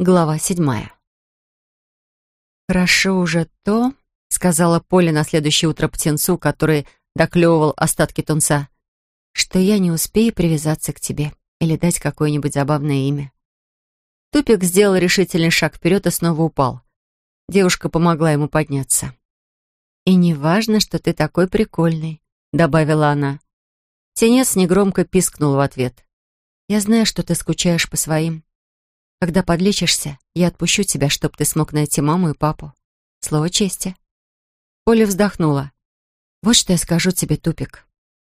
Глава седьмая. «Хорошо уже то», — сказала Поля на следующее утро птенцу, который доклевывал остатки тунца, «что я не успею привязаться к тебе или дать какое-нибудь забавное имя». Тупик сделал решительный шаг вперед и снова упал. Девушка помогла ему подняться. «И не важно, что ты такой прикольный», — добавила она. Тенец негромко пискнул в ответ. «Я знаю, что ты скучаешь по своим. Когда подлечишься, я отпущу тебя, чтобы ты смог найти маму и папу. Слово чести». Поля вздохнула. «Вот что я скажу тебе, Тупик.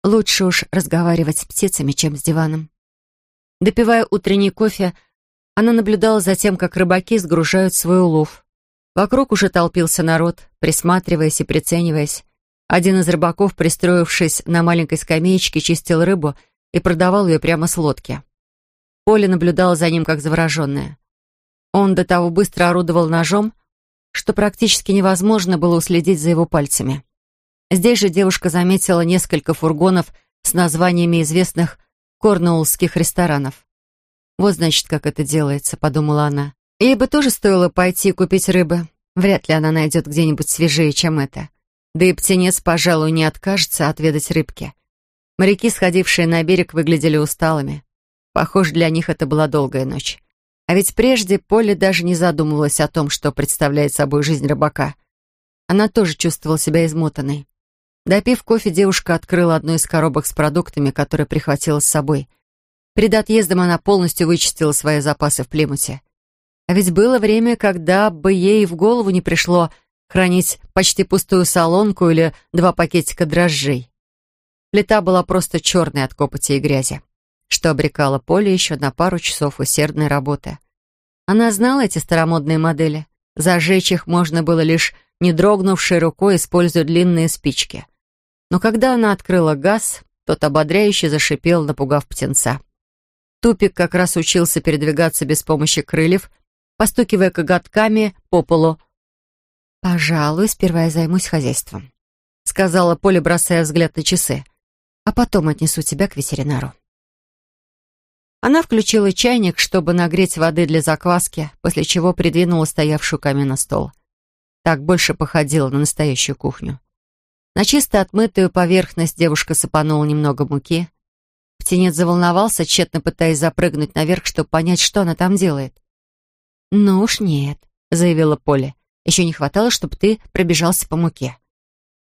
Лучше уж разговаривать с птицами, чем с диваном». Допивая утренний кофе, она наблюдала за тем, как рыбаки сгружают свой улов. Вокруг уже толпился народ, присматриваясь и прицениваясь. Один из рыбаков, пристроившись на маленькой скамеечке, чистил рыбу и продавал ее прямо с лодки. Поля наблюдала за ним как завороженная. Он до того быстро орудовал ножом, что практически невозможно было уследить за его пальцами. Здесь же девушка заметила несколько фургонов с названиями известных корнуоллских ресторанов. «Вот, значит, как это делается», — подумала она. Ей бы тоже стоило пойти купить рыбы. Вряд ли она найдет где-нибудь свежее, чем это. Да и птенец, пожалуй, не откажется отведать рыбки. Моряки, сходившие на берег, выглядели усталыми. Похоже, для них это была долгая ночь. А ведь прежде Поле даже не задумывалась о том, что представляет собой жизнь рыбака. Она тоже чувствовала себя измотанной. Допив кофе, девушка открыла одну из коробок с продуктами, которые прихватила с собой. Перед отъездом она полностью вычистила свои запасы в Плимуте. А ведь было время, когда бы ей в голову не пришло хранить почти пустую солонку или два пакетика дрожжей. Плита была просто черной от копоти и грязи что обрекало Поле еще на пару часов усердной работы. Она знала эти старомодные модели. Зажечь их можно было лишь не дрогнувшей рукой, используя длинные спички. Но когда она открыла газ, тот ободряюще зашипел, напугав птенца. Тупик как раз учился передвигаться без помощи крыльев, постукивая коготками по полу. «Пожалуй, сперва я займусь хозяйством», — сказала Поля, бросая взгляд на часы. «А потом отнесу тебя к ветеринару». Она включила чайник, чтобы нагреть воды для закваски, после чего придвинула стоявшую камин на стол. Так больше походило на настоящую кухню. На чисто отмытую поверхность девушка сыпанула немного муки. Птенец заволновался, тщетно пытаясь запрыгнуть наверх, чтобы понять, что она там делает. «Ну уж нет», — заявила Поля. «Еще не хватало, чтобы ты пробежался по муке».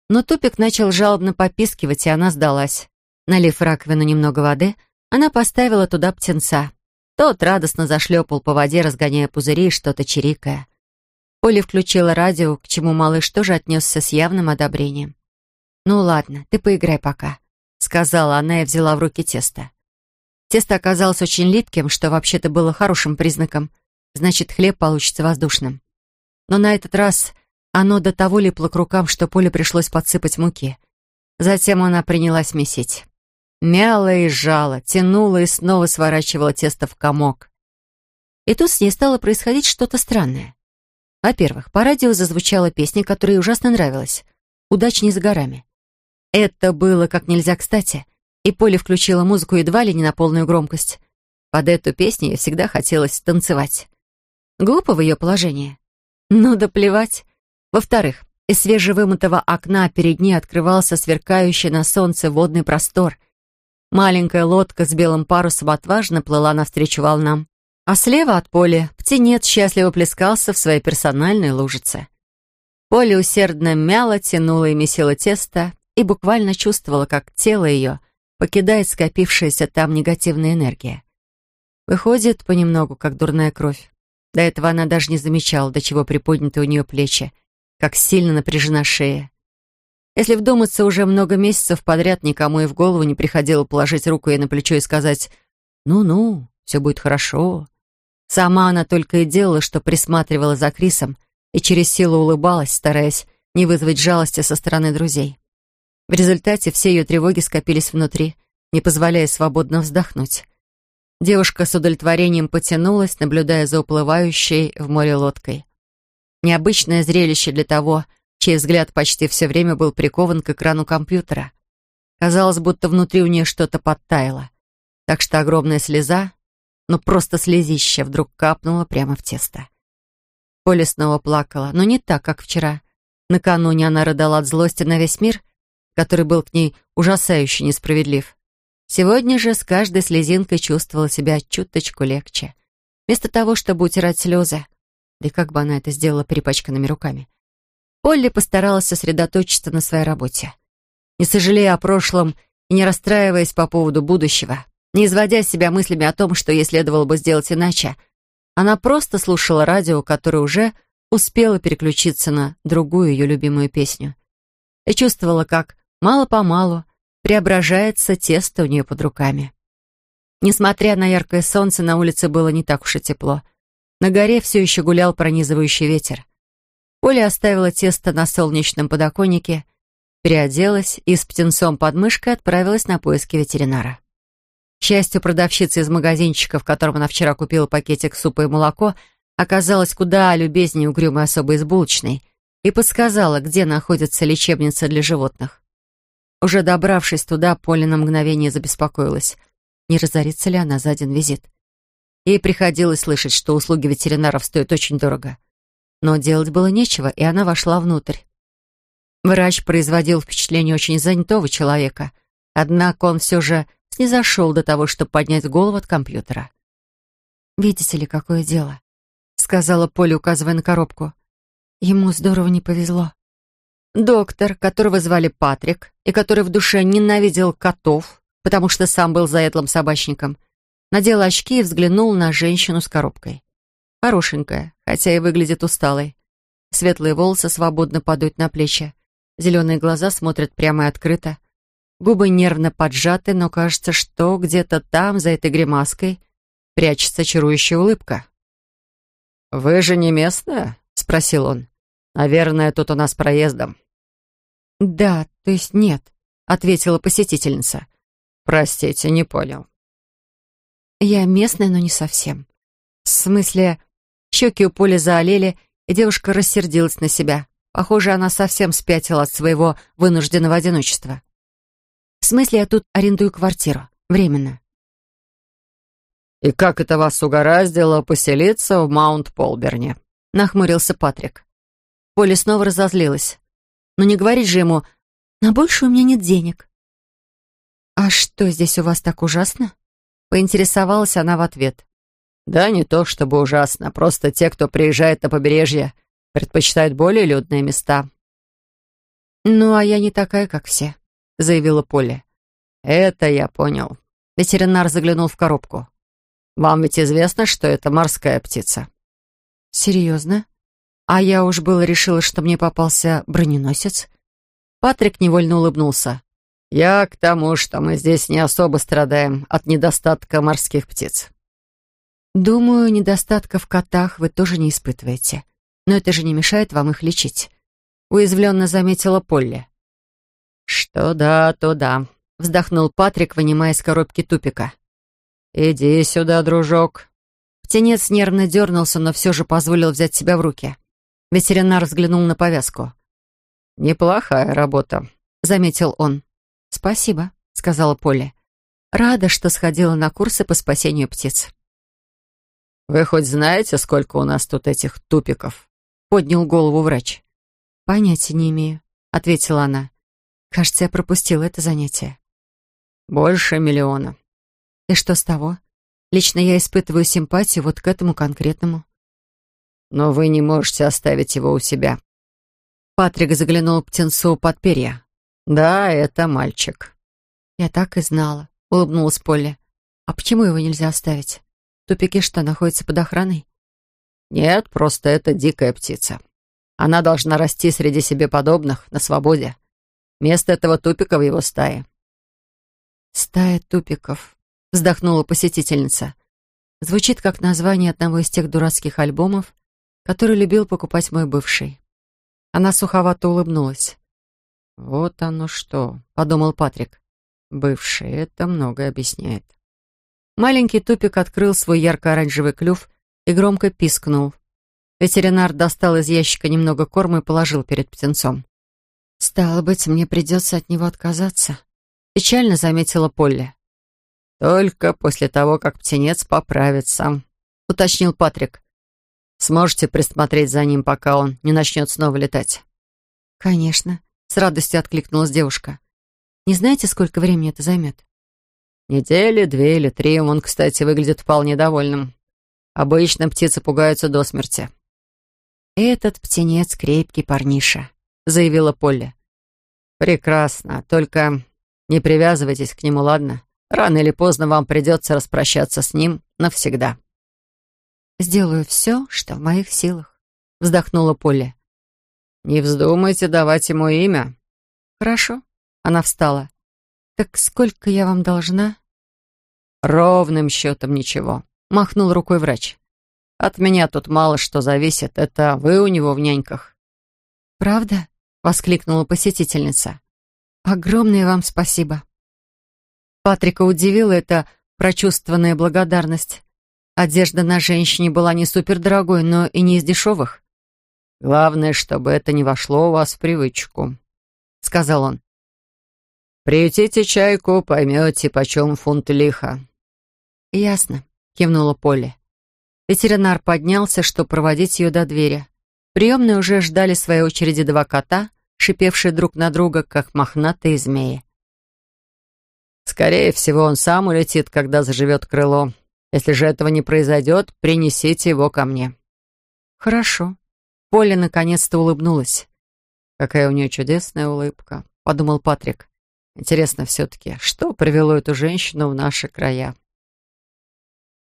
Но Тупик начал жалобно попискивать, и она сдалась. Налив раковину немного воды — она поставила туда птенца. Тот радостно зашлепал по воде, разгоняя пузыри и что-то чирикая. Оля включила радио, к чему малыш тоже отнесся с явным одобрением. «Ну ладно, ты поиграй пока», — сказала она и взяла в руки тесто. Тесто оказалось очень липким, что вообще-то было хорошим признаком. Значит, хлеб получится воздушным. Но на этот раз оно до того липло к рукам, что Поле пришлось подсыпать муки. Затем она принялась месить. Мяла и жала, тянула и снова сворачивала тесто в комок. И тут с ней стало происходить что-то странное. Во-первых, по радио зазвучала песня, которая ужасно нравилась. «Удача не за горами». Это было как нельзя кстати, и Поля включила музыку едва ли не на полную громкость. Под эту песню ей всегда хотелось танцевать. Глупо в ее положении. Ну да плевать. Во-вторых, из свежевымытого окна перед ней открывался сверкающий на солнце водный простор — Маленькая лодка с белым парусом отважно плыла навстречу волнам. А слева от поля птенец счастливо плескался в своей персональной лужице. Поле усердно мяло, тянуло и месило тесто и буквально чувствовала, как тело ее покидает скопившаяся там негативная энергия. Выходит понемногу, как дурная кровь. До этого она даже не замечала, до чего приподняты у нее плечи, как сильно напряжена шея. Если вдуматься, уже много месяцев подряд никому и в голову не приходило положить руку ей на плечо и сказать «Ну-ну, все будет хорошо». Сама она только и делала, что присматривала за Крисом и через силу улыбалась, стараясь не вызвать жалости со стороны друзей. В результате все ее тревоги скопились внутри, не позволяя свободно вздохнуть. Девушка с удовлетворением потянулась, наблюдая за уплывающей в море лодкой. Необычное зрелище для того, чей взгляд почти все время был прикован к экрану компьютера. Казалось, будто внутри у нее что-то подтаяло. Так что огромная слеза, но просто слезище вдруг капнуло прямо в тесто. Поля снова плакала, но не так, как вчера. Накануне она рыдала от злости на весь мир, который был к ней ужасающе несправедлив. Сегодня же с каждой слезинкой чувствовала себя чуточку легче. Вместо того, чтобы утирать слезы, да и как бы она это сделала перепачканными руками, Полли постаралась сосредоточиться на своей работе. Не сожалея о прошлом и не расстраиваясь по поводу будущего, не изводя себя мыслями о том, что ей следовало бы сделать иначе, она просто слушала радио, которое уже успело переключиться на другую ее любимую песню. И чувствовала, как мало-помалу преображается тесто у нее под руками. Несмотря на яркое солнце, на улице было не так уж и тепло. На горе все еще гулял пронизывающий ветер. Оля оставила тесто на солнечном подоконнике, переоделась и с птенцом под мышкой отправилась на поиски ветеринара. К счастью, продавщица из магазинчика, в котором она вчера купила пакетик супа и молоко, оказалась куда любезнее угрюмой особой из булочной и подсказала, где находится лечебница для животных. Уже добравшись туда, Поля на мгновение забеспокоилась, не разорится ли она за один визит. Ей приходилось слышать, что услуги ветеринаров стоят очень дорого. Но делать было нечего, и она вошла внутрь. Врач производил впечатление очень занятого человека, однако он все же снизошел до того, чтобы поднять голову от компьютера. «Видите ли, какое дело?» — сказала Поля, указывая на коробку. «Ему здорово не повезло». Доктор, которого звали Патрик, и который в душе ненавидел котов, потому что сам был заедлым собачником, надел очки и взглянул на женщину с коробкой. Хорошенькая, хотя и выглядит усталой. Светлые волосы свободно падают на плечи. Зеленые глаза смотрят прямо и открыто. Губы нервно поджаты, но кажется, что где-то там, за этой гримаской, прячется чарующая улыбка. «Вы же не местная?» — спросил он. «Наверное, тут у нас проездом». «Да, то есть нет», — ответила посетительница. «Простите, не понял». «Я местная, но не совсем. В смысле, щеки у Поли заолели, и девушка рассердилась на себя. Похоже, она совсем спятила от своего вынужденного одиночества. В смысле, я тут арендую квартиру. Временно. «И как это вас угораздило поселиться в Маунт-Полберне?» — нахмурился Патрик. Поля снова разозлилась. «Но не говорить же ему, на больше у меня нет денег». «А что здесь у вас так ужасно?» — поинтересовалась она в ответ. «Да не то чтобы ужасно, просто те, кто приезжает на побережье, предпочитают более людные места». «Ну, а я не такая, как все», — заявила Полли. «Это я понял». Ветеринар заглянул в коробку. «Вам ведь известно, что это морская птица?» «Серьезно? А я уж было решила, что мне попался броненосец». Патрик невольно улыбнулся. «Я к тому, что мы здесь не особо страдаем от недостатка морских птиц». «Думаю, недостатка в котах вы тоже не испытываете. Но это же не мешает вам их лечить», — уязвленно заметила Полли. «Что да, то да», — вздохнул Патрик, вынимая из коробки тупика. «Иди сюда, дружок». Птенец нервно дернулся, но все же позволил взять себя в руки. Ветеринар взглянул на повязку. «Неплохая работа», — заметил он. «Спасибо», — сказала Полли. «Рада, что сходила на курсы по спасению птиц». «Вы хоть знаете, сколько у нас тут этих тупиков?» — поднял голову врач. «Понятия не имею», — ответила она. Кажется, я пропустила это занятие. Больше миллиона. И что с того? Лично я испытываю симпатию вот к этому конкретному. Но вы не можете оставить его у себя. Патрик заглянул птенцу под перья. Да, это мальчик. Я так и знала, улыбнулась Полли. А почему его нельзя оставить? Тупики что, находятся под охраной? Нет, просто это дикая птица. Она должна расти среди себе подобных, на свободе. Место этого тупика в его стае. «Стая тупиков», — вздохнула посетительница. Звучит как название одного из тех дурацких альбомов, который любил покупать мой бывший. Она суховато улыбнулась. «Вот оно что», — подумал Патрик. «Бывший, это многое объясняет». Маленький тупик открыл свой ярко-оранжевый клюв и громко пискнул. Ветеринар достал из ящика немного корма и положил перед птенцом. «Стало быть, мне придется от него отказаться», — печально заметила Полли. «Только после того, как птенец поправится», — уточнил Патрик. «Сможете присмотреть за ним, пока он не начнет снова летать?» «Конечно», — с радостью откликнулась девушка. «Не знаете, сколько времени это займет?» «Недели, две или три. Он, кстати, выглядит вполне довольным. Обычно птицы пугаются до смерти». «Этот птенец крепкий парниша», — заявила Полли. «Прекрасно. Только не привязывайтесь к нему, ладно? Рано или поздно вам придется распрощаться с ним навсегда». «Сделаю все, что в моих силах», — вздохнула Полли. «Не вздумайте давать ему имя». «Хорошо». Она встала. «Так сколько я вам должна?» «Ровным счетом ничего», — махнул рукой врач. «От меня тут мало что зависит. Это вы у него в няньках». «Правда?» — воскликнула посетительница. «Огромное вам спасибо». Патрика удивила эта прочувствованная благодарность. Одежда на женщине была не супердорогой, но и не из дешевых. «Главное, чтобы это не вошло у вас в привычку», — сказал он. «Приютите чайку, поймете, почем фунт лиха». «Ясно», — кивнула Полли. Ветеринар поднялся, чтобы проводить ее до двери. В приемной уже ждали своей очереди два кота, шипевшие друг на друга, как мохнатые змеи. «Скорее всего, он сам улетит, когда заживет крыло. Если же этого не произойдет, принесите его ко мне». «Хорошо». Полли наконец-то улыбнулась. «Какая у нее чудесная улыбка», — подумал Патрик. Интересно все-таки, что привело эту женщину в наши края?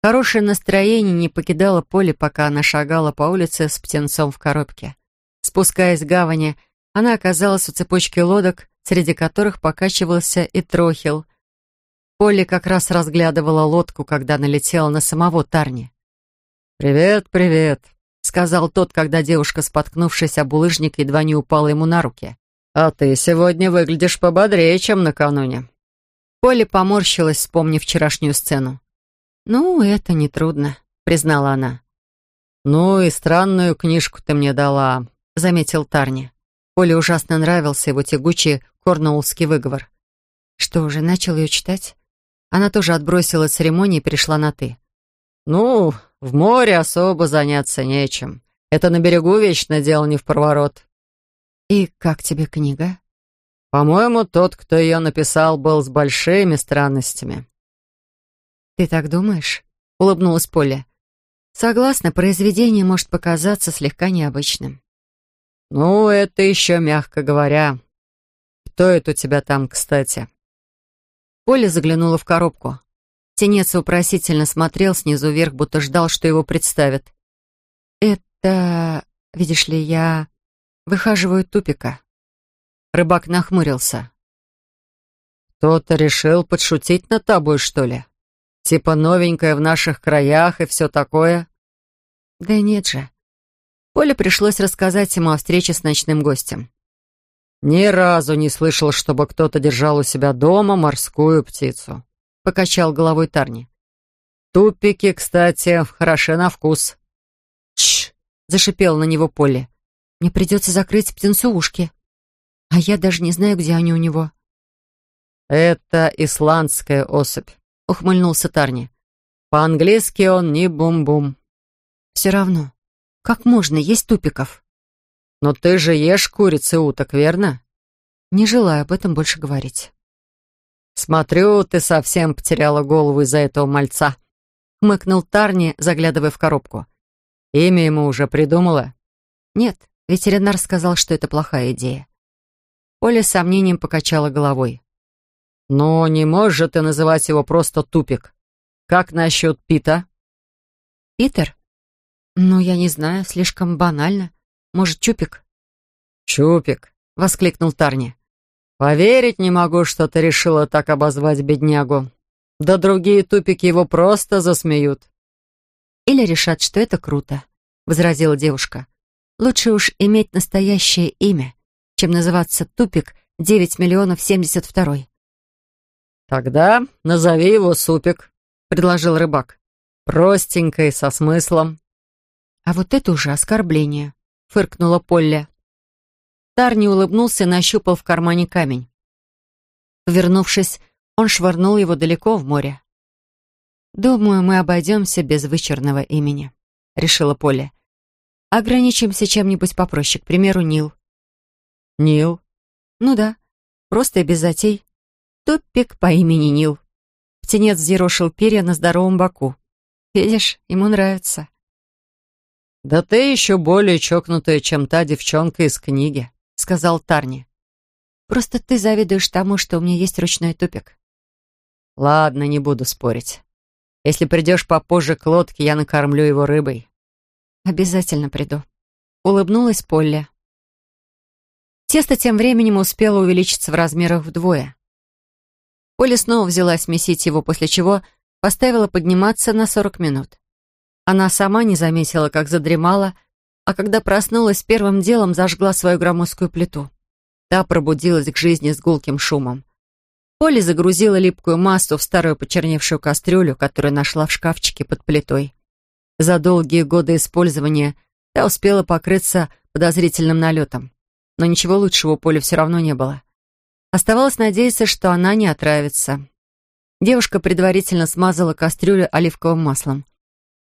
Хорошее настроение не покидало поле, пока она шагала по улице с птенцом в коробке. Спускаясь к гавани, она оказалась у цепочки лодок, среди которых покачивался и трохил. Полли как раз разглядывала лодку, когда налетела на самого Тарни. «Привет, привет», — сказал тот, когда девушка, споткнувшись об улыжник, едва не упала ему на руки. «А ты сегодня выглядишь пободрее, чем накануне». Полли поморщилась, вспомнив вчерашнюю сцену. «Ну, это нетрудно», — признала она. «Ну и странную книжку ты мне дала», — заметил Тарни. Поле ужасно нравился его тягучий корнуоллский выговор. Что, уже начал ее читать? Она тоже отбросила церемонии и перешла на «ты». «Ну, в море особо заняться нечем. Это на берегу вечно дело не в проворот. «И как тебе книга?» «По-моему, тот, кто ее написал, был с большими странностями». «Ты так думаешь?» — улыбнулась Поля. «Согласна, произведение может показаться слегка необычным». «Ну, это еще мягко говоря. Кто это у тебя там, кстати?» Поля заглянула в коробку. Тенец вопросительно смотрел снизу вверх, будто ждал, что его представят. «Это... видишь ли, я...» выхаживают тупика. Рыбак нахмурился. «Кто-то решил подшутить над тобой, что ли? Типа новенькая в наших краях и все такое?» «Да нет же». Поле пришлось рассказать ему о встрече с ночным гостем. «Ни разу не слышал, чтобы кто-то держал у себя дома морскую птицу», — покачал головой Тарни. «Тупики, кстати, хороши на вкус». «Тш!» — зашипел на него Поле. Мне придется закрыть птенцу ушки. А я даже не знаю, где они у него». «Это исландская особь», — ухмыльнулся Тарни. «По-английски он не бум-бум». «Все равно. Как можно есть тупиков?» «Но ты же ешь куриц и уток, верно?» «Не желаю об этом больше говорить». «Смотрю, ты совсем потеряла голову из-за этого мальца», — хмыкнул Тарни, заглядывая в коробку. «Имя ему уже придумала?» «Нет, Ветеринар сказал, что это плохая идея. Оля с сомнением покачала головой. «Но не можешь ты называть его просто тупик. Как насчет Пита?» «Питер? Ну, я не знаю, слишком банально. Может, Чупик?» «Чупик», — воскликнул Тарни. «Поверить не могу, что ты решила так обозвать беднягу. Да другие тупики его просто засмеют». «Или решат, что это круто», — возразила девушка. Лучше уж иметь настоящее имя, чем называться Тупик 9 миллионов 72. «Тогда назови его Супик», — предложил рыбак. «Простенько и со смыслом». «А вот это уже оскорбление», — фыркнула Полля. Тарни улыбнулся и нащупал в кармане камень. Повернувшись, он швырнул его далеко в море. «Думаю, мы обойдемся без вычурного имени», — решила Поля. «Ограничимся чем-нибудь попроще, к примеру, Нил». «Нил?» «Ну да, просто и без затей. Топик по имени Нил». Птенец зерошил перья на здоровом боку. «Видишь, ему нравится». «Да ты еще более чокнутая, чем та девчонка из книги», — сказал Тарни. «Просто ты завидуешь тому, что у меня есть ручной тупик». «Ладно, не буду спорить. Если придешь попозже к лодке, я накормлю его рыбой». «Обязательно приду», — улыбнулась Полли. Тесто тем временем успело увеличиться в размерах вдвое. Полли снова взялась месить его, после чего поставила подниматься на сорок минут. Она сама не заметила, как задремала, а когда проснулась, первым делом зажгла свою громоздкую плиту. Та пробудилась к жизни с гулким шумом. Полли загрузила липкую массу в старую почерневшую кастрюлю, которую нашла в шкафчике под плитой. За долгие годы использования та успела покрыться подозрительным налетом. Но ничего лучшего у Поли все равно не было. Оставалось надеяться, что она не отравится. Девушка предварительно смазала кастрюлю оливковым маслом.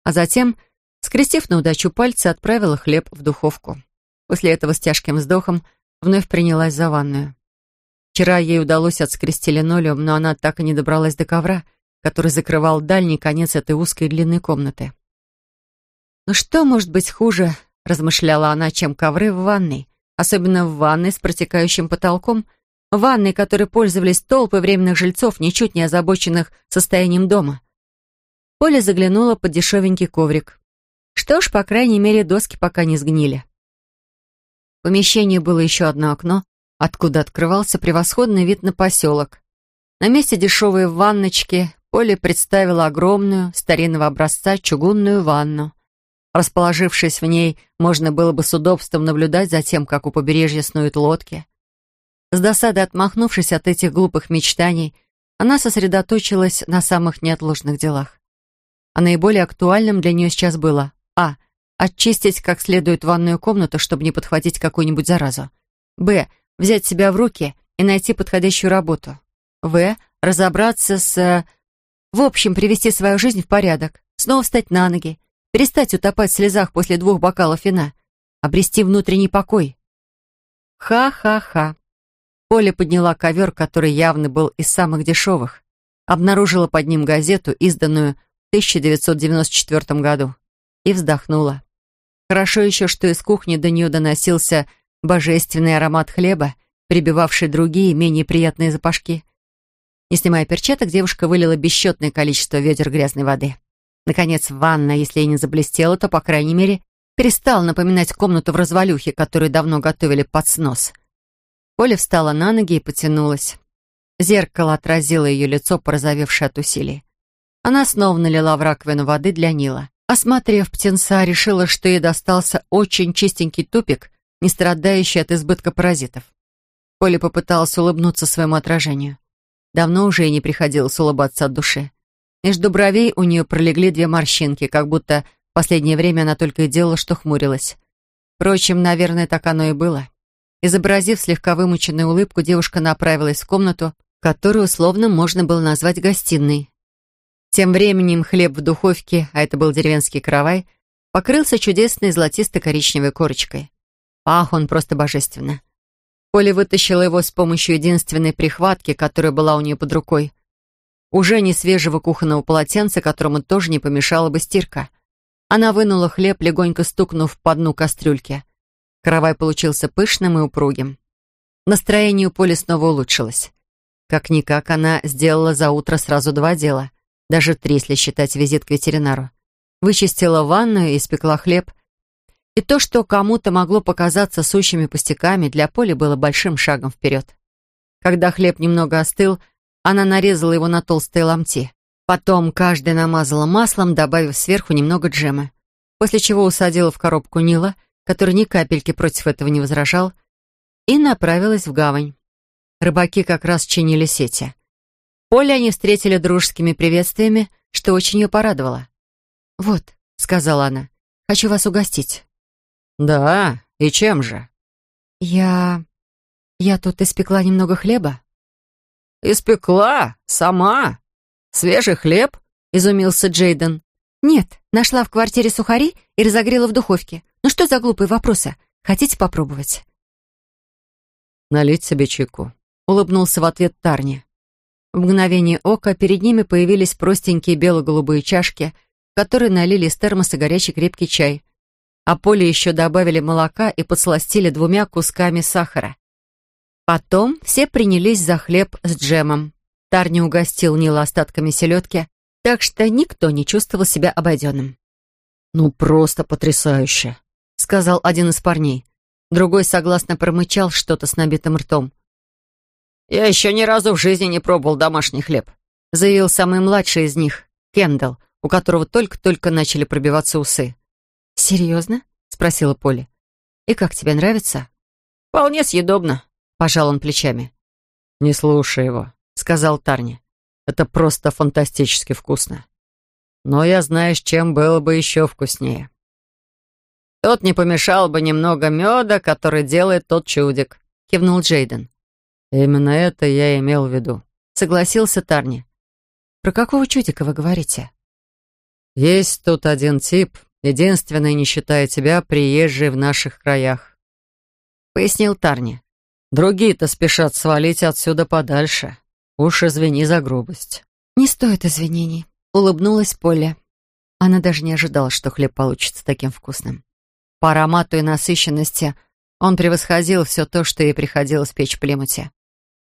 А затем, скрестив на удачу пальцы, отправила хлеб в духовку. После этого с тяжким вздохом вновь принялась за ванную. Вчера ей удалось отскрести линолеум, но она так и не добралась до ковра, который закрывал дальний конец этой узкой длинной комнаты. «Ну что может быть хуже?» — размышляла она, чем ковры в ванной, особенно в ванной с протекающим потолком, ванной, которой пользовались толпы временных жильцов, ничуть не озабоченных состоянием дома. Поля заглянула под дешевенький коврик. Что ж, по крайней мере, доски пока не сгнили. В помещении было еще одно окно, откуда открывался превосходный вид на поселок. На месте дешевой ванночки Поле представила огромную, старинного образца, чугунную ванну. Расположившись в ней, можно было бы с удобством наблюдать за тем, как у побережья снуют лодки. С досадой отмахнувшись от этих глупых мечтаний, она сосредоточилась на самых неотложных делах. А наиболее актуальным для нее сейчас было А. Очистить как следует ванную комнату, чтобы не подхватить какую-нибудь заразу. Б взять себя в руки и найти подходящую работу. В. Разобраться с... В общем, привести свою жизнь в порядок, снова встать на ноги, перестать утопать в слезах после двух бокалов вина, обрести внутренний покой. Ха-ха-ха. Поля подняла ковер, который явно был из самых дешевых, обнаружила под ним газету, изданную в 1994 году, и вздохнула. Хорошо еще, что из кухни до нее доносился божественный аромат хлеба, прибивавший другие, менее приятные запашки. Не снимая перчаток, девушка вылила бесчетное количество ведер грязной воды. Наконец, ванна, если и не заблестела, то, по крайней мере, перестала напоминать комнату в развалюхе, которую давно готовили под снос. Оля встала на ноги и потянулась. Зеркало отразило ее лицо, порозовевшее от усилий. Она снова налила в раковину воды для Нила. Осмотрев птенца, решила, что ей достался очень чистенький тупик, не страдающий от избытка паразитов. Поля попыталась улыбнуться своему отражению. Давно уже ей не приходилось улыбаться от души. Между бровей у нее пролегли две морщинки, как будто в последнее время она только и делала, что хмурилась. Впрочем, наверное, так оно и было. Изобразив слегка вымученную улыбку, девушка направилась в комнату, которую условно можно было назвать гостиной. Тем временем хлеб в духовке, а это был деревенский каравай, покрылся чудесной золотисто-коричневой корочкой. Пах он просто божественно. Поля вытащила его с помощью единственной прихватки, которая была у нее под рукой. Уже не свежего кухонного полотенца, которому тоже не помешала бы стирка. Она вынула хлеб, легонько стукнув по дну кастрюльки. Каравай получился пышным и упругим. Настроение у Поли снова улучшилось. Как-никак она сделала за утро сразу два дела. Даже три, если считать визит к ветеринару. Вычистила ванную и испекла хлеб, и то, что кому-то могло показаться сущими пустяками, для Поли было большим шагом вперед. Когда хлеб немного остыл, она нарезала его на толстые ломти. Потом каждый намазала маслом, добавив сверху немного джема. После чего усадила в коробку Нила, который ни капельки против этого не возражал, и направилась в гавань. Рыбаки как раз чинили сети. Поле они встретили дружескими приветствиями, что очень ее порадовало. «Вот», — сказала она, — «хочу вас угостить». «Да, и чем же?» «Я... я тут испекла немного хлеба». «Испекла? Сама? Свежий хлеб? — изумился Джейден. «Нет, нашла в квартире сухари и разогрела в духовке. Ну что за глупые вопросы? Хотите попробовать?» «Налить себе чайку», — улыбнулся в ответ Тарни. В мгновение ока перед ними появились простенькие бело-голубые чашки, в которые налили из термоса горячий крепкий чай. А Поле еще добавили молока и подсластили двумя кусками сахара. Потом все принялись за хлеб с джемом. Тарни угостил Нила остатками селедки, так что никто не чувствовал себя обойденным. «Ну, просто потрясающе», — сказал один из парней. Другой согласно промычал что-то с набитым ртом. «Я еще ни разу в жизни не пробовал домашний хлеб», — заявил самый младший из них, Кендалл, у которого только-только начали пробиваться усы. «Серьезно?» — спросила Поля. «И как тебе нравится?» «Вполне съедобно», — пожал он плечами. «Не слушай его», — сказал Тарни. «Это просто фантастически вкусно. Но я знаю, с чем было бы еще вкуснее». «Тут не помешал бы немного меда, который делает тот чудик», — кивнул Джейден. «Именно это я имел в виду», — согласился Тарни. «Про какого чудика вы говорите?» «Есть тут один тип, единственный, не считая тебя, приезжий в наших краях», — пояснил Тарни. «Другие-то спешат свалить отсюда подальше. Уж извини за грубость». «Не стоит извинений», — улыбнулась Поля. Она даже не ожидала, что хлеб получится таким вкусным. По аромату и насыщенности он превосходил все то, что ей приходилось печь в Плимуте.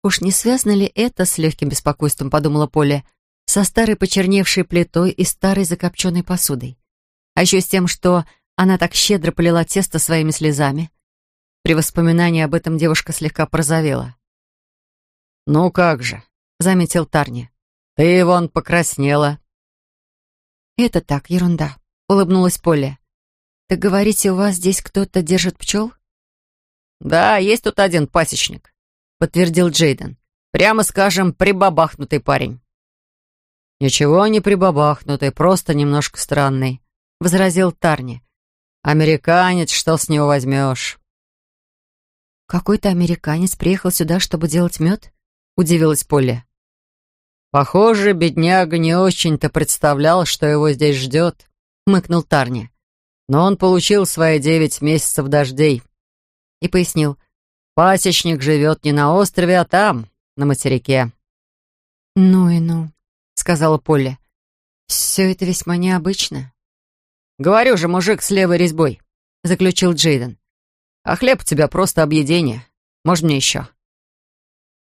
Уж не связано ли это с легким беспокойством, подумала Поля, со старой почерневшей плитой и старой закопченной посудой. А еще с тем, что она так щедро полила тесто своими слезами. При воспоминании об этом девушка слегка порозовела. «Ну как же», — заметил Тарни. «Ты, вон, покраснела». «Это так, ерунда», — улыбнулась Поля. «Так говорите, у вас здесь кто-то держит пчел?» «Да, есть тут один пасечник», — подтвердил Джейден. «Прямо скажем, прибабахнутый парень». «Ничего не прибабахнутый, просто немножко странный», — возразил Тарни. «Американец, что с него возьмешь?» «Какой-то американец приехал сюда, чтобы делать мед?» — удивилась Полли. «Похоже, бедняга не очень-то представлял, что его здесь ждет», — мыкнул Тарни. «Но он получил свои девять месяцев дождей». И пояснил. Пасечник живет не на острове, а там, на материке». «Ну и ну», — сказала Полли. «Все это весьма необычно». «Говорю же, мужик с левой резьбой», — заключил Джейден. «А хлеб у тебя просто объедение. Может, мне еще?»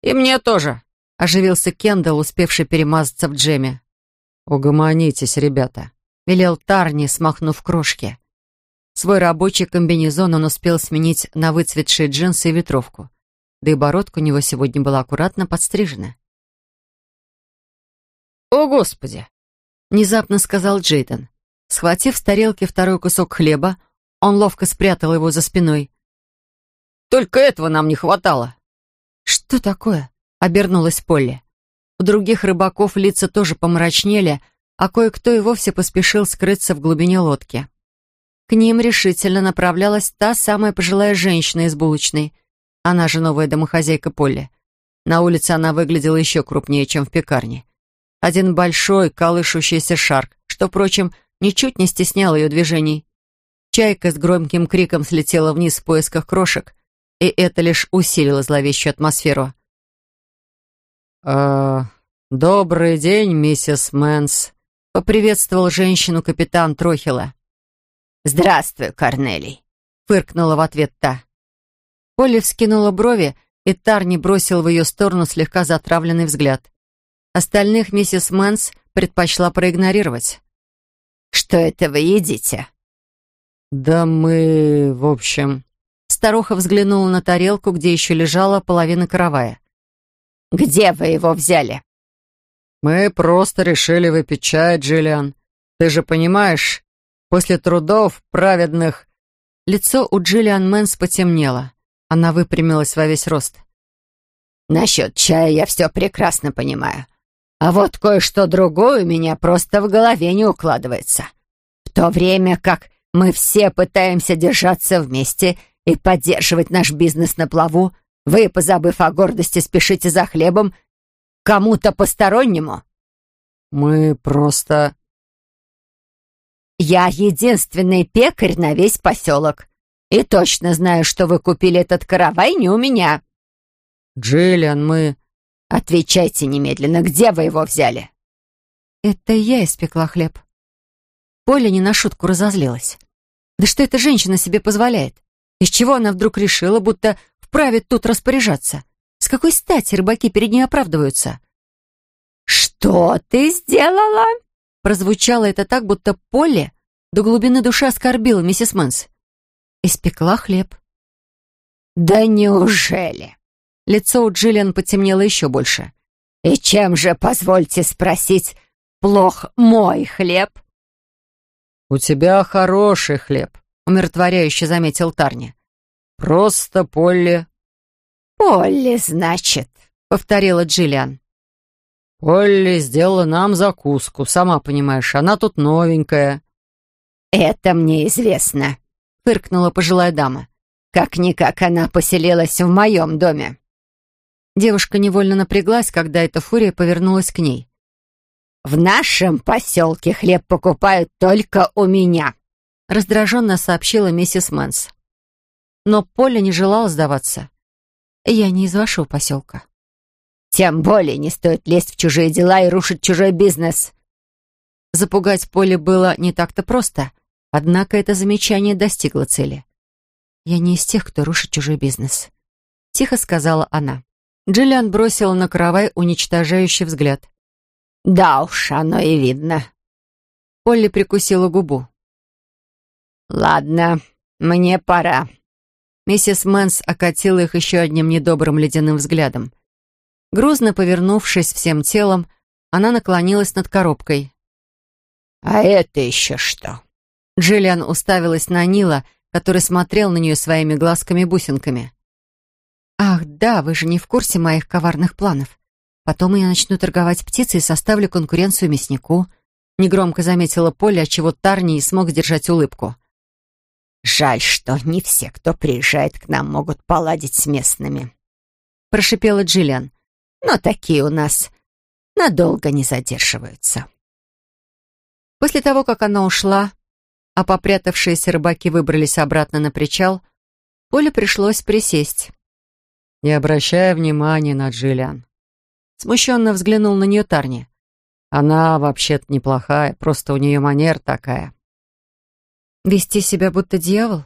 «И мне тоже», — оживился Кендалл, успевший перемазаться в джеме. «Угомонитесь, ребята», — велел Тарни, смахнув крошки. Свой рабочий комбинезон он успел сменить на выцветшие джинсы и ветровку. Да и бородка у него сегодня была аккуратно подстрижена. «О, Господи!» — внезапно сказал Джейден. Схватив с тарелки второй кусок хлеба, он ловко спрятал его за спиной. «Только этого нам не хватало!» «Что такое?» — обернулась Полли. У других рыбаков лица тоже помрачнели, а кое-кто и вовсе поспешил скрыться в глубине лодки. К ним решительно направлялась та самая пожилая женщина из булочной. Она же новая домохозяйка Полли. На улице она выглядела еще крупнее, чем в пекарне. Один большой, колышущийся шар, что, впрочем, ничуть не стеснял ее движений. Чайка с громким криком слетела вниз в поисках крошек, и это лишь усилило зловещую атмосферу. «Э, «Добрый день, миссис Мэнс», — поприветствовал женщину капитан Трохила. «Здравствуй, Корнелий», — фыркнула в ответ та. Полли вскинула брови, и Тарни бросил в ее сторону слегка затравленный взгляд. Остальных миссис Мэнс предпочла проигнорировать. «Что это вы едите?» «Да мы, в общем...» Старуха взглянула на тарелку, где еще лежала половина каравая. «Где вы его взяли?» «Мы просто решили выпить чай, Джиллиан. Ты же понимаешь, После трудов праведных...» Лицо у Джиллиан Мэнс потемнело. Она выпрямилась во весь рост. «Насчет чая я все прекрасно понимаю. А вот кое-что другое у меня просто в голове не укладывается. В то время как мы все пытаемся держаться вместе и поддерживать наш бизнес на плаву, вы, позабыв о гордости, спешите за хлебом кому-то постороннему. Мы просто...» «Я единственный пекарь на весь поселок. И точно знаю, что вы купили этот каравай не у меня». «Джиллиан, мы...» «Отвечайте немедленно, где вы его взяли?» «Это я испекла хлеб». Полли не на шутку разозлилась. «Да что эта женщина себе позволяет? Из чего она вдруг решила, будто вправе тут распоряжаться? С какой стати рыбаки перед ней оправдываются?» «Что ты сделала?» Прозвучало это так, будто Полли до глубины души оскорбила миссис Мэнс. Испекла хлеб. «Да неужели?» Лицо у Джиллиан потемнело еще больше. «И чем же, позвольте спросить, плох мой хлеб?» «У тебя хороший хлеб», — умиротворяюще заметил Тарни. «Просто Полли». «Полли, значит», — повторила Джиллиан. «Полли сделала нам закуску, сама понимаешь, она тут новенькая». «Это мне известно», — фыркнула пожилая дама. «Как-никак она поселилась в моем доме». Девушка невольно напряглась, когда эта фурия повернулась к ней. «В нашем поселке хлеб покупают только у меня», — раздраженно сообщила миссис Мэнс. Но Полли не желала сдаваться. «Я не из вашего поселка». Тем более не стоит лезть в чужие дела и рушить чужой бизнес. Запугать Полли было не так-то просто, однако это замечание достигло цели. «Я не из тех, кто рушит чужой бизнес», — тихо сказала она. Джиллиан бросила на каравай уничтожающий взгляд. «Да уж, оно и видно». Полли прикусила губу. «Ладно, мне пора». Миссис Мэнс окатила их еще одним недобрым ледяным взглядом. Грузно повернувшись всем телом, она наклонилась над коробкой. «А это еще что?» Джиллиан уставилась на Нила, который смотрел на нее своими глазками-бусинками. «Ах, да, вы же не в курсе моих коварных планов. Потом я начну торговать птицей и составлю конкуренцию мяснику», негромко заметила Поля, отчего Тарни не смог сдержать улыбку. «Жаль, что не все, кто приезжает к нам, могут поладить с местными», прошипела Джиллиан но такие у нас надолго не задерживаются. После того, как она ушла, а попрятавшиеся рыбаки выбрались обратно на причал, Поле пришлось присесть. «Не обращая внимания на Джиллиан». Смущенно взглянул на нее Тарни. «Она вообще-то неплохая, просто у нее манер такая». «Вести себя будто дьявол?»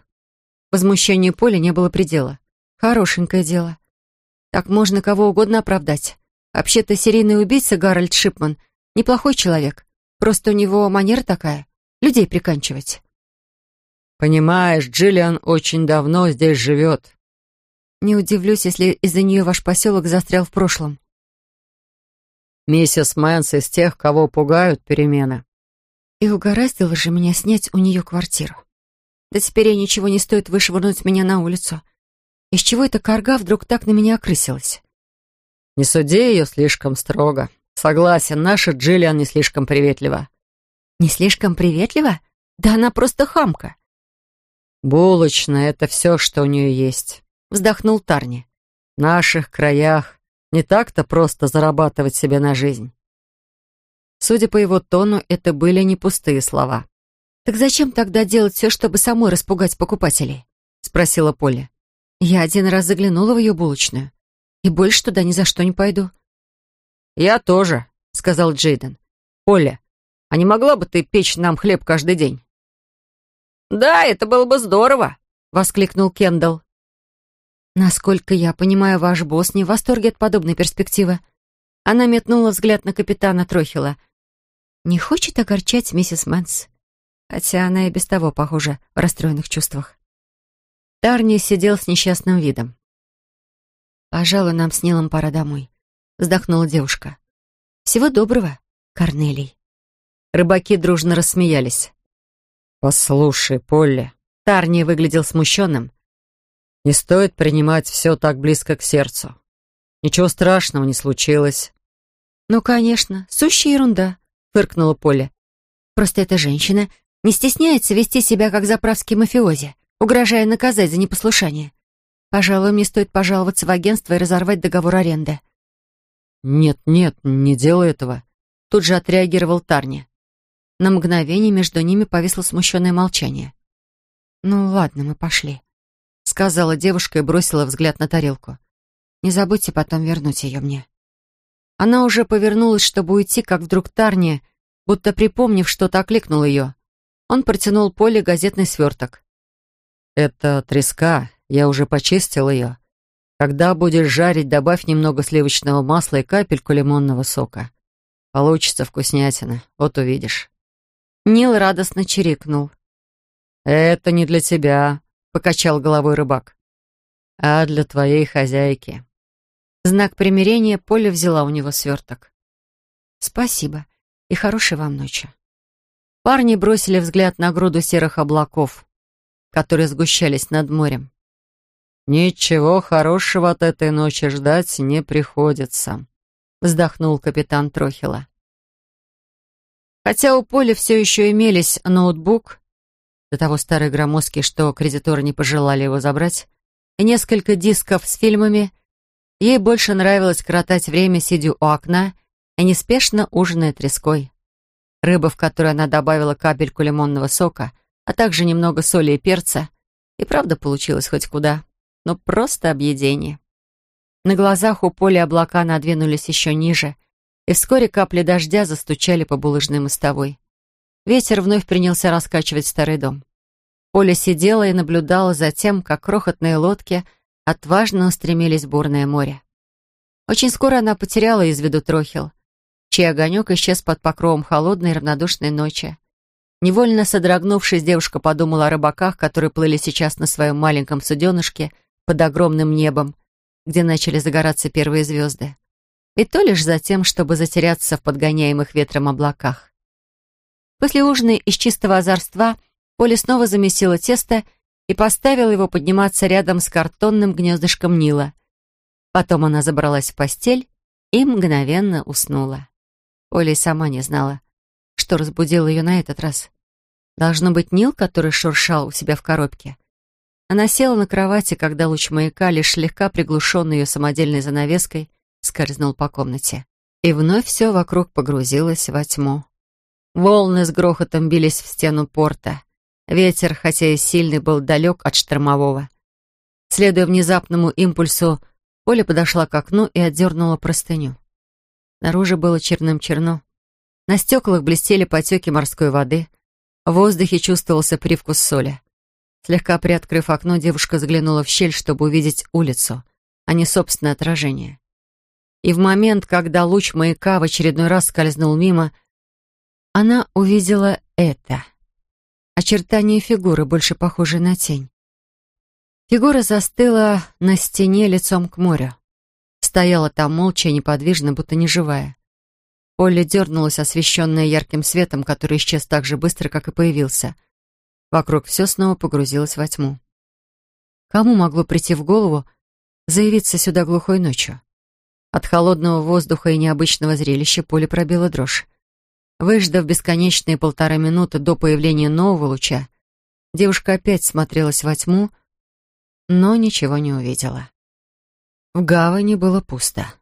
Возмущению Поля не было предела. «Хорошенькое дело. Так можно кого угодно оправдать. Вообще-то серийный убийца Гарольд Шипман неплохой человек. Просто у него манера такая — людей приканчивать. «Понимаешь, Джиллиан очень давно здесь живет». «Не удивлюсь, если из-за нее ваш поселок застрял в прошлом». «Миссис Мэнс из тех, кого пугают перемены». И угораздило же меня снять у нее квартиру. Да теперь ей ничего не стоит вышвырнуть меня на улицу. Из чего эта корга вдруг так на меня окрысилась? Не суди ее слишком строго. Согласен, наша Джиллиан не слишком приветлива. Не слишком приветлива? Да она просто хамка. Булочная — это все, что у нее есть. Вздохнул Тарни. В наших краях не так-то просто зарабатывать себе на жизнь. Судя по его тону, это были не пустые слова. «Так зачем тогда делать все, чтобы самой распугать покупателей?» — спросила Поля. Я один раз заглянула в ее булочную. И больше туда ни за что не пойду. «Я тоже», — сказал Джейден. «Оля, а не могла бы ты печь нам хлеб каждый день?» «Да, это было бы здорово», — воскликнул Кендалл. «Насколько я понимаю, ваш босс не в восторге от подобной перспективы». Она метнула взгляд на капитана Трохила. «Не хочет огорчать миссис Мэнс, хотя она и без того, похоже, в расстроенных чувствах». Тарни сидел с несчастным видом. «Пожалуй, нам с Нилом пора домой», — вздохнула девушка. «Всего доброго, Корнелий». Рыбаки дружно рассмеялись. «Послушай, Полли», — Тарни выглядел смущенным. «Не стоит принимать все так близко к сердцу. Ничего страшного не случилось». «Ну, конечно, сущая ерунда», — фыркнула Полли. «Просто эта женщина не стесняется вести себя как заправский мафиози угрожая наказать за непослушание. Пожалуй, мне стоит пожаловаться в агентство и разорвать договор аренды. «Нет, нет, не делай этого». тут же отреагировал Тарни. На мгновение между ними повисло смущенное молчание. «Ну ладно, мы пошли», — сказала девушка и бросила взгляд на тарелку. «Не забудьте потом вернуть ее мне». Она уже повернулась, чтобы уйти, как вдруг Тарни, будто припомнив что-то, окликнул ее. Он протянул Поле газетный сверток. «Это треска, я уже почистил ее. Когда будешь жарить, добавь немного сливочного масла и капельку лимонного сока. Получится вкуснятина, вот увидишь». Нил радостно чирикнул. «Это не для тебя», — покачал головой рыбак, «а для твоей хозяйки». знак примирения Поля взяла у него сверток. «Спасибо и хорошей вам ночи». Парни бросили взгляд на груду серых облаков, которые сгущались над морем. «Ничего хорошего от этой ночи ждать не приходится», — вздохнул капитан Трохила. Хотя у Поля все еще имелись ноутбук, до того старый громоздкий, что кредиторы не пожелали его забрать, и несколько дисков с фильмами, ей больше нравилось коротать время, сидя у окна и неспешно ужиная треской. Рыба, в которую она добавила капельку лимонного сока, а также немного соли и перца, и правда получилось хоть куда, но просто объедение. На глазах у Поля облака надвинулись еще ниже — и вскоре капли дождя застучали по булыжной мостовой. Ветер вновь принялся раскачивать старый дом. Поля сидела и наблюдала за тем, как крохотные лодки отважно устремились в бурное море. Очень скоро она потеряла из виду Трохил, чей огонек исчез под покровом холодной равнодушной ночи. Невольно содрогнувшись, девушка подумала о рыбаках, которые плыли сейчас на своем маленьком суденышке под огромным небом, где начали загораться первые звезды. И то лишь за тем, чтобы затеряться в подгоняемых ветром облаках. После ужина из чистого озорства Поля снова замесила тесто и поставила его подниматься рядом с картонным гнездышком Нила. Потом она забралась в постель и мгновенно уснула. Оля сама не знала, что разбудило ее на этот раз. Должно быть Нил, который шуршал у себя в коробке. Она села на кровати, когда луч маяка, лишь слегка приглушенный ее самодельной занавеской, скользнул по комнате. И вновь все вокруг погрузилось во тьму. Волны с грохотом бились в стену порта. Ветер, хотя и сильный, был далек от штормового. Следуя внезапному импульсу, Оля подошла к окну и отдернула простыню. Наружу было черным-черно. На стеклах блестели потеки морской воды. В воздухе чувствовался привкус соли. Слегка приоткрыв окно, девушка заглянула в щель, чтобы увидеть улицу, а не собственное отражение. И в момент, когда луч маяка в очередной раз скользнул мимо, она увидела это. Очертание фигуры, больше похожей на тень. Фигура застыла на стене лицом к морю. Стояла там молча и неподвижно, будто неживая. Поле дернулась, освещенная ярким светом, который исчез так же быстро, как и появился. Вокруг все снова погрузилось во тьму. Кому могло прийти в голову заявиться сюда глухой ночью? От холодного воздуха и необычного зрелища поле пробило дрожь. Выждав бесконечные полтора минуты до появления нового луча, девушка опять смотрелась во тьму, но ничего не увидела. В гавани было пусто.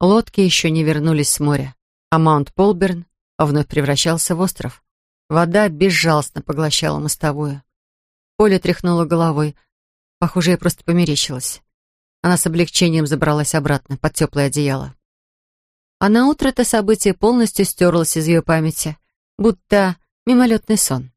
Лодки еще не вернулись с моря, а Маунт Полберн вновь превращался в остров. Вода безжалостно поглощала мостовую. Поле тряхнула головой. Похоже, ей просто померещилось. Она с облегчением забралась обратно под теплое одеяло. А на утро это событие полностью стерлось из ее памяти, будто мимолетный сон.